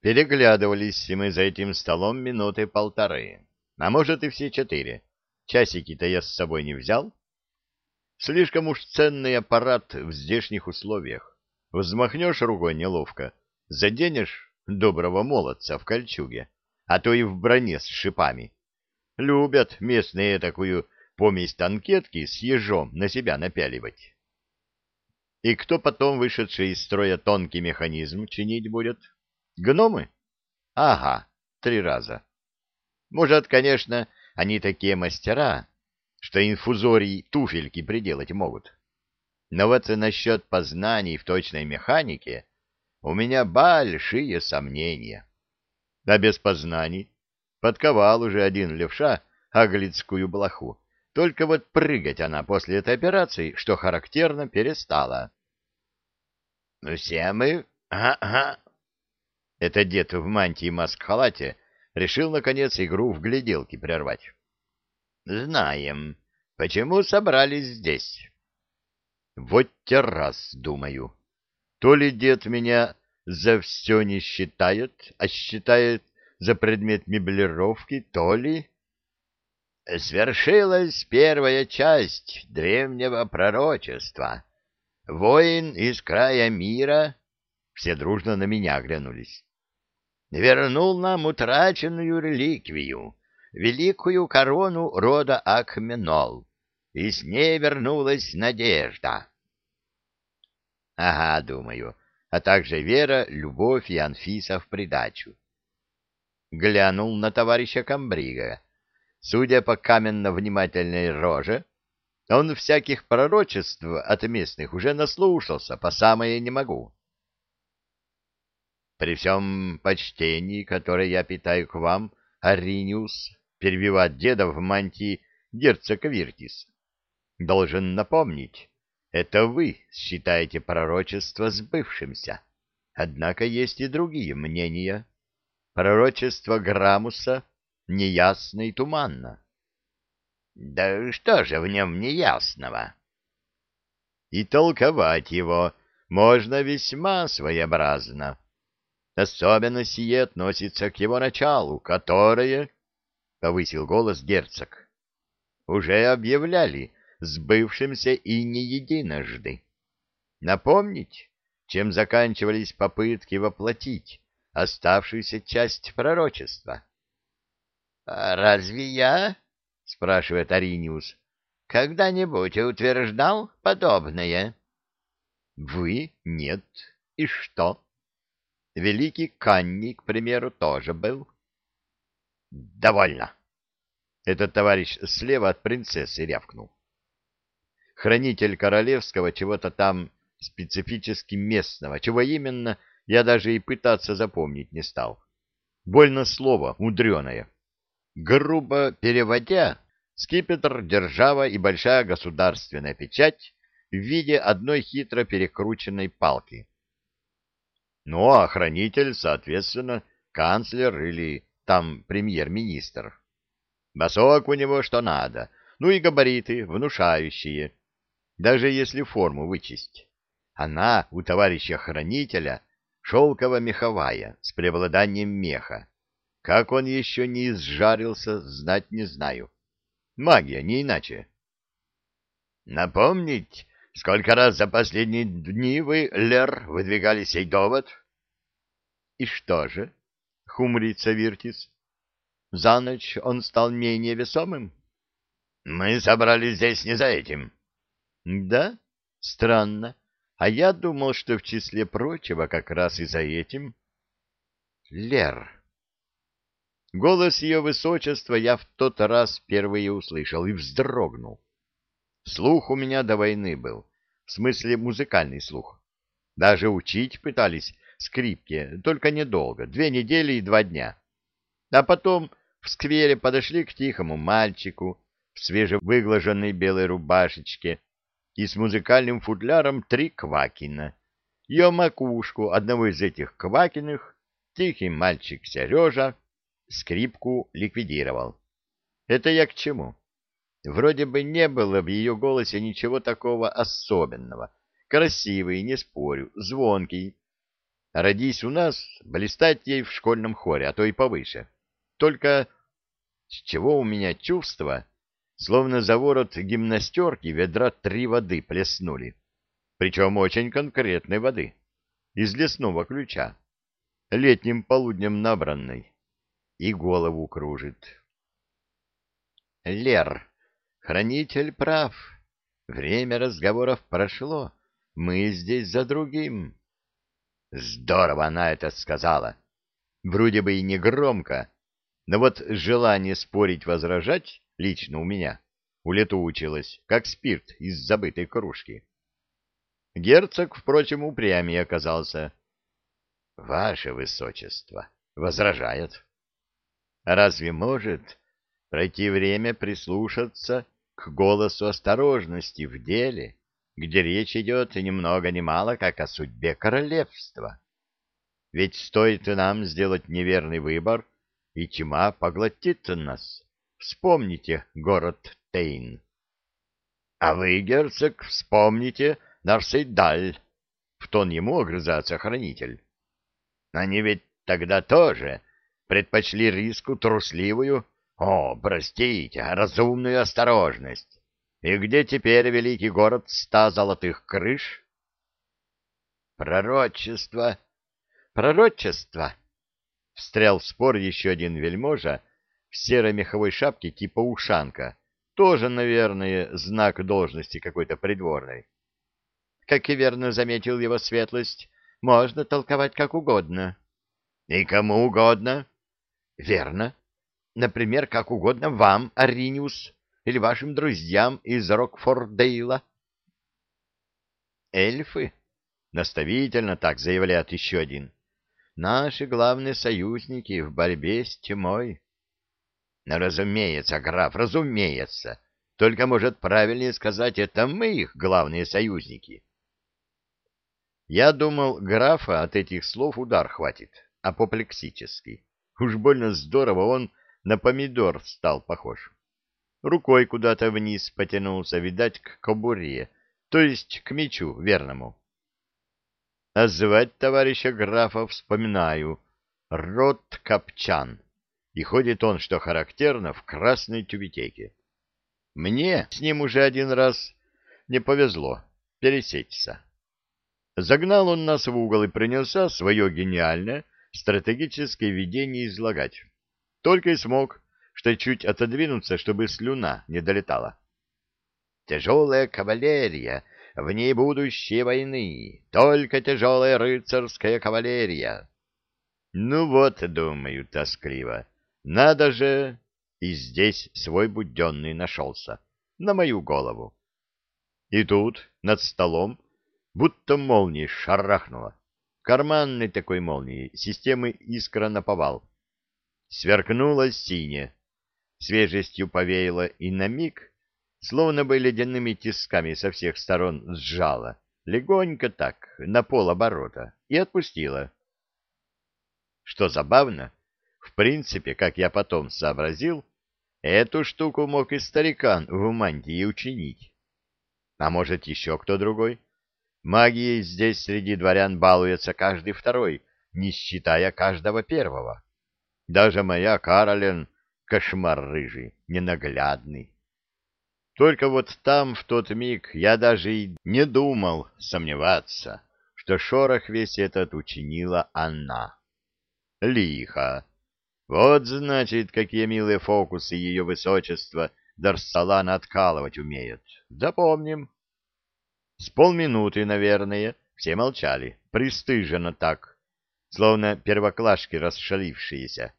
Переглядывались мы за этим столом минуты полторы, а может и все четыре. Часики-то я с собой не взял. Слишком уж ценный аппарат в здешних условиях. Взмахнешь рукой неловко, заденешь доброго молодца в кольчуге, а то и в броне с шипами. Любят местные такую помесь танкетки с ежом на себя напяливать. И кто потом вышедший из строя тонкий механизм чинить будет? Гномы? Ага, три раза. Может, конечно, они такие мастера, что инфузорий туфельки приделать могут. Но вот насчет познаний в точной механике у меня большие сомнения. А без познаний подковал уже один левша аглицкую блоху. Только вот прыгать она после этой операции, что характерно, перестала. — Ну, все мы... Ага, это дед в мантии и маск-халате решил, наконец, игру в гляделки прервать. «Знаем. Почему собрались здесь?» «Вот те раз, думаю. То ли дед меня за все не считает, а считает за предмет меблировки, то ли...» «Свершилась первая часть древнего пророчества. Воин из края мира...» Все дружно на меня оглянулись вернул нам утраченную реликвию, великую корону рода Акменол, и с ней вернулась надежда. Ага, думаю, а также вера, любовь и Анфиса в придачу. Глянул на товарища Камбрига. Судя по каменно-внимательной роже, он всяких пророчеств от местных уже наслушался, по самое не могу. При всем почтении, которое я питаю к вам, Ариниус, перебивать деда в мантии герцог Виртис, должен напомнить, это вы считаете пророчество сбывшимся. Однако есть и другие мнения. Пророчество Грамуса неясно и туманно. Да что же в нем неясного? И толковать его можно весьма своеобразно. Особенно сие относится к его началу, которое, — повысил голос герцог, — уже объявляли сбывшимся и не единожды. Напомнить, чем заканчивались попытки воплотить оставшуюся часть пророчества? — а Разве я, — спрашивает Ариниус, — когда-нибудь утверждал подобное? — Вы? Нет. И что? — Великий Канни, к примеру, тоже был. «Довольно!» Этот товарищ слева от принцессы рявкнул. Хранитель королевского чего-то там специфически местного, чего именно, я даже и пытаться запомнить не стал. Больно слово, мудреное. Грубо переводя, скипетр, держава и большая государственная печать в виде одной хитро перекрученной палки. Ну, а хранитель, соответственно, канцлер или там премьер-министр. Босок у него что надо, ну и габариты внушающие, даже если форму вычесть. Она у товарища хранителя шелково-меховая, с преобладанием меха. Как он еще не изжарился, знать не знаю. Магия, не иначе. Напомнить, Сколько раз за последние дни вы, Лер, выдвигали сей довод? — И что же? — хумрится Виртис. — За ночь он стал менее весомым? — Мы собрались здесь не за этим. — Да? Странно. А я думал, что в числе прочего как раз и за этим. — Лер. Голос ее высочества я в тот раз впервые услышал и вздрогнул. Слух у меня до войны был, в смысле музыкальный слух. Даже учить пытались скрипке, только недолго, две недели и два дня. А потом в сквере подошли к тихому мальчику в свежевыглаженной белой рубашечке и с музыкальным футляром три квакина. Ее макушку одного из этих квакиных тихий мальчик Сережа скрипку ликвидировал. Это я к чему? Вроде бы не было в ее голосе ничего такого особенного. Красивый, не спорю, звонкий. Родись у нас, блистать ей в школьном хоре, а то и повыше. Только с чего у меня чувство, словно за ворот гимнастерки ведра три воды плеснули, причем очень конкретной воды, из лесного ключа, летним полуднем набранной, и голову кружит. Лер, хранитель прав, время разговоров прошло, мы здесь за другим. Здорово она это сказала. Вроде бы и не громко, но вот желание спорить, возражать лично у меня улетучилось, как спирт из забытой кружки. Герцог, впрочем, упрямее оказался. — Ваше Высочество, — возражает. — Разве может пройти время прислушаться к голосу осторожности в деле, где речь идет ни много ни мало, как о судьбе королевства? Ведь стоит нам сделать неверный выбор, и тьма поглотит нас. Вспомните город Тейн. — А вы, герцог, вспомните Нарсейдаль, — в тон ему огрызается хранитель. — Они ведь тогда тоже предпочли риску трусливую, о, простите, разумную осторожность. И где теперь великий город ста золотых крыш? — Пророчество! Пророчество! — встрял в спор еще один вельможа в серой меховой шапке типа ушанка, тоже, наверное, знак должности какой-то придворной. Как и верно заметил его светлость, можно толковать как угодно. — И кому угодно? — Верно. Например, как угодно вам, Ариниус, или вашим друзьям из Рокфордейла. Эльфы, наставительно так заявляет еще один, наши главные союзники в борьбе с тьмой. Разумеется, граф, разумеется. Только, может, правильнее сказать, это мы их главные союзники. Я думал, графа от этих слов удар хватит, апоплексический. Уж больно здорово он на помидор стал похож. Рукой куда-то вниз потянулся, видать, к кобуре, то есть к мечу верному. А звать товарища графа вспоминаю. Рот Копчан и ходит он, что характерно, в красной тюбетейке. Мне с ним уже один раз не повезло пересечься. Загнал он нас в угол и принялся свое гениальное стратегическое видение излагать. Только и смог, что чуть отодвинуться, чтобы слюна не долетала. Тяжелая кавалерия, в ней будущее войны, только тяжелая рыцарская кавалерия. Ну вот, думаю, тоскливо, надо же, и здесь свой буденный нашелся, на мою голову. И тут, над столом, будто молнией шарахнуло. Карманной такой молнии, системы искра наповал. Сверкнуло синее, свежестью повеяло и на миг, словно бы ледяными тисками со всех сторон сжало, легонько так, на полоборота, и отпустило. Что забавно, в принципе, как я потом сообразил, эту штуку мог и старикан в мантии учинить. А может, еще кто другой? Магией здесь среди дворян балуется каждый второй, не считая каждого первого. Даже моя Каролин — кошмар рыжий, ненаглядный. Только вот там, в тот миг, я даже и не думал сомневаться, что шорох весь этот учинила она. Лихо. Вот, значит, какие милые фокусы ее высочество Дарсалана откалывать умеет. Запомним. С полминуты, наверное, все молчали, пристыженно так, словно первоклашки расшалившиеся,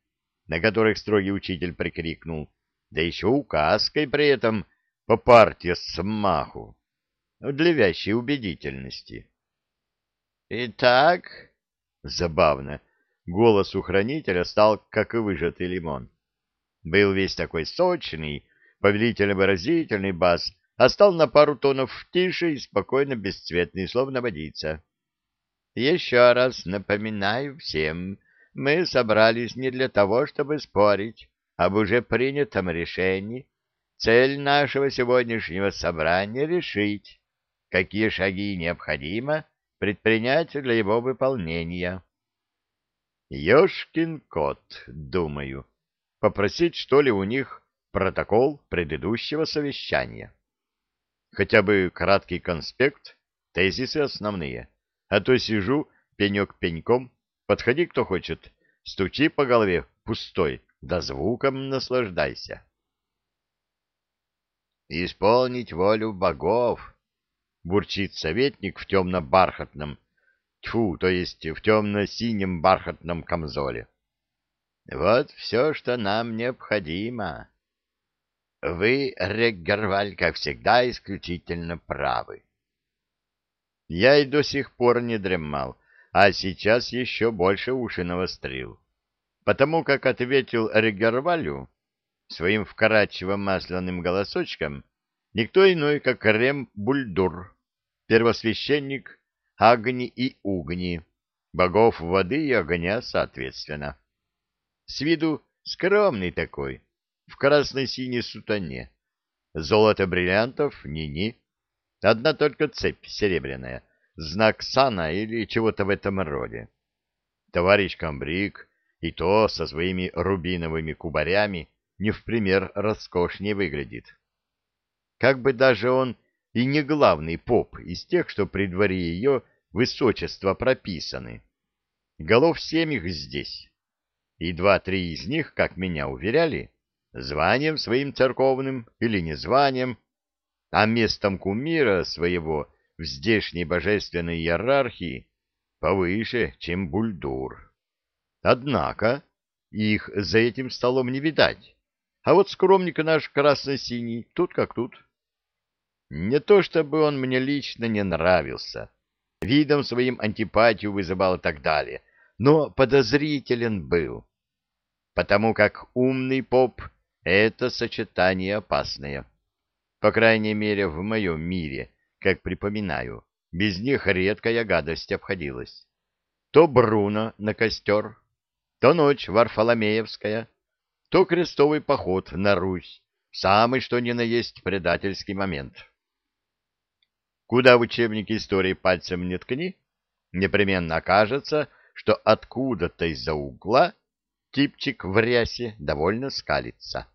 на которых строгий учитель прикрикнул, да еще указкой при этом по партии смаху, для вящей убедительности. «Итак...» — забавно — Голос у хранителя стал, как и выжатый лимон. Был весь такой сочный, повелительно-выразительный бас, а стал на пару тонов тише и спокойно бесцветный, словно водица. Еще раз напоминаю всем, мы собрались не для того, чтобы спорить об уже принятом решении. Цель нашего сегодняшнего собрания — решить, какие шаги необходимо предпринять для его выполнения. Ёшкин кот, думаю, попросить, что ли, у них протокол предыдущего совещания. Хотя бы краткий конспект, тезисы основные, а то сижу пенек пеньком, подходи кто хочет, стучи по голове пустой, да звуком наслаждайся. «Исполнить волю богов!» — бурчит советник в темно-бархатном, тьфу, то есть в темно-синем бархатном камзоле. «Вот все, что нам необходимо. Вы, Реггерваль, как всегда, исключительно правы». Я и до сих пор не дремал, а сейчас еще больше уши навострил. Потому как ответил Регервалю своим вкрадчивым масляным голосочком никто иной, как Рем Бульдур, первосвященник Агни и Угни, богов воды и огня соответственно. С виду скромный такой, в красно-синей сутане. Золото бриллиантов ни-ни, одна только цепь серебряная, знак сана или чего-то в этом роде. Товарищ Камбрик и то со своими рубиновыми кубарями не в пример роскошнее выглядит. Как бы даже он и не главный поп из тех, что при дворе ее высочества прописаны. Голов семь их здесь, и два-три из них, как меня уверяли, званием своим церковным или не званием, а местом кумира своего в здешней божественной иерархии повыше, чем бульдур. Однако их за этим столом не видать, а вот скромник наш красно-синий тут как тут. Не то чтобы он мне лично не нравился, видом своим антипатию вызывал и так далее, но подозрителен был, потому как умный поп — это сочетание опасное, по крайней мере в моем мире — как припоминаю, без них редкая гадость обходилась. То Бруно на костер, то ночь Варфоломеевская, то крестовый поход на Русь, самый что ни на есть предательский момент. Куда в учебнике истории пальцем не ткни, непременно окажется, что откуда-то из-за угла типчик в рясе довольно скалится.